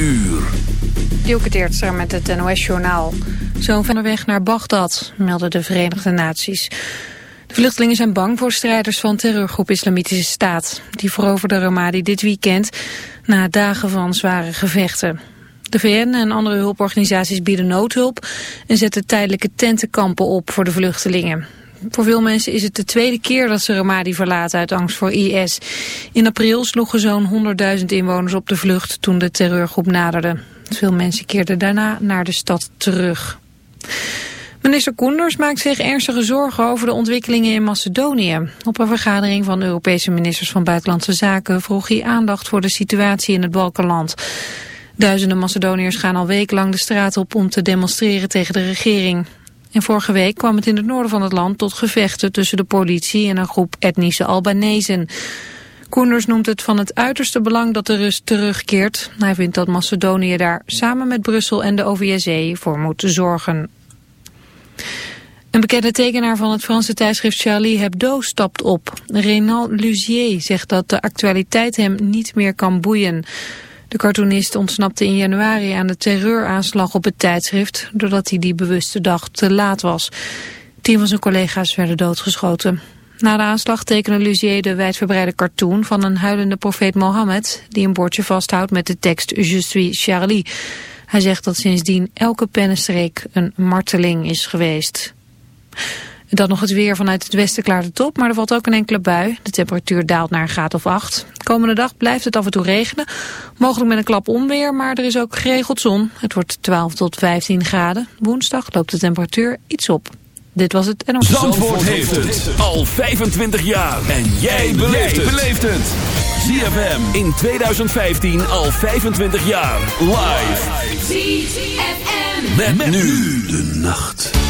uur. Teertstra met het NOS-journaal. Zo'n van de weg naar Bagdad, melden de Verenigde Naties. De vluchtelingen zijn bang voor strijders van terreurgroep Islamitische Staat. Die veroverden Ramadi dit weekend na dagen van zware gevechten. De VN en andere hulporganisaties bieden noodhulp en zetten tijdelijke tentenkampen op voor de vluchtelingen. Voor veel mensen is het de tweede keer dat ze Ramadi verlaten uit angst voor IS. In april sloegen zo'n 100.000 inwoners op de vlucht toen de terreurgroep naderde. Veel mensen keerden daarna naar de stad terug. Minister Koenders maakt zich ernstige zorgen over de ontwikkelingen in Macedonië. Op een vergadering van Europese ministers van Buitenlandse Zaken vroeg hij aandacht voor de situatie in het Balkanland. Duizenden Macedoniërs gaan al wekenlang de straat op om te demonstreren tegen de regering. En vorige week kwam het in het noorden van het land tot gevechten tussen de politie en een groep etnische Albanezen. Koenders noemt het van het uiterste belang dat de rust terugkeert. Hij vindt dat Macedonië daar samen met Brussel en de OVSE voor moet zorgen. Een bekende tekenaar van het Franse tijdschrift Charlie Hebdo stapt op. Renan Luzier zegt dat de actualiteit hem niet meer kan boeien. De cartoonist ontsnapte in januari aan de terreuraanslag op het tijdschrift... doordat hij die bewuste dag te laat was. Tien van zijn collega's werden doodgeschoten. Na de aanslag tekende Luzier de wijdverbreide cartoon van een huilende profeet Mohammed... die een bordje vasthoudt met de tekst Je suis Charlie. Hij zegt dat sindsdien elke pennenstreek een marteling is geweest. Dan nog het weer vanuit het westen klaart het op, maar er valt ook een enkele bui. De temperatuur daalt naar een graad of 8. Komende dag blijft het af en toe regenen. Mogelijk met een klap onweer, maar er is ook geregeld zon. Het wordt 12 tot 15 graden. Woensdag loopt de temperatuur iets op. Dit was het en Zandvoort, Zandvoort heeft het al 25 jaar. En jij beleeft het. ZFM in 2015 al 25 jaar. Live. ZFM. met nu de nacht.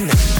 London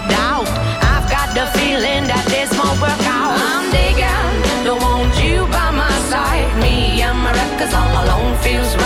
to doubt. I've got the feeling that this won't work out. I'm digging, don't want you by my side. Me and my records all alone feels right.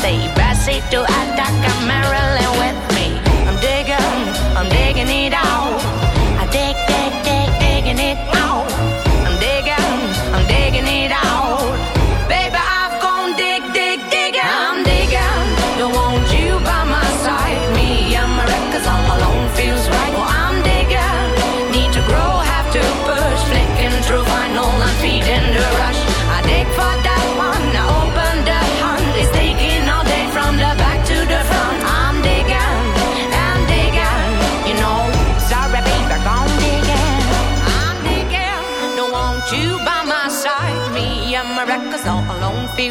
say, sea. Brazil to a Marilyn with me. I'm digging, I'm digging it